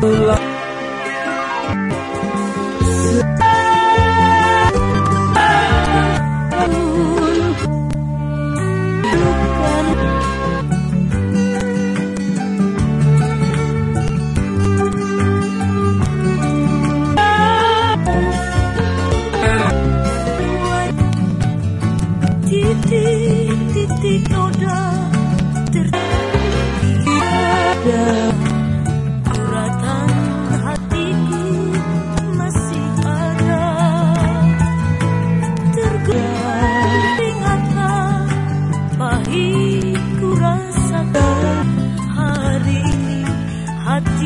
Tidak titik titik noda.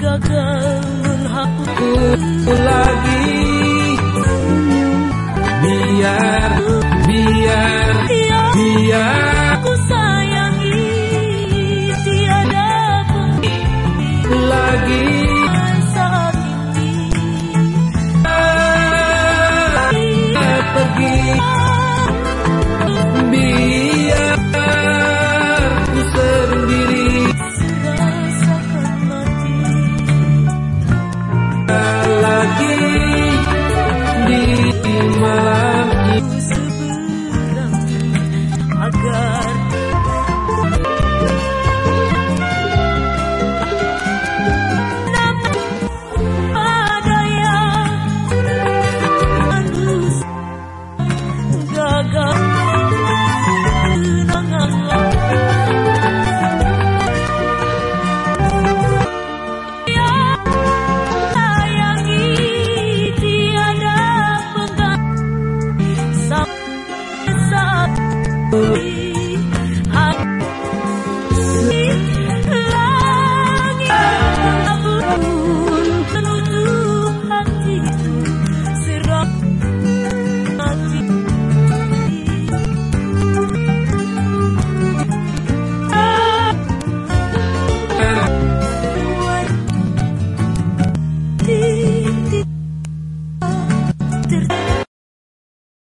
Gagal menghapusku lagi. Biar you.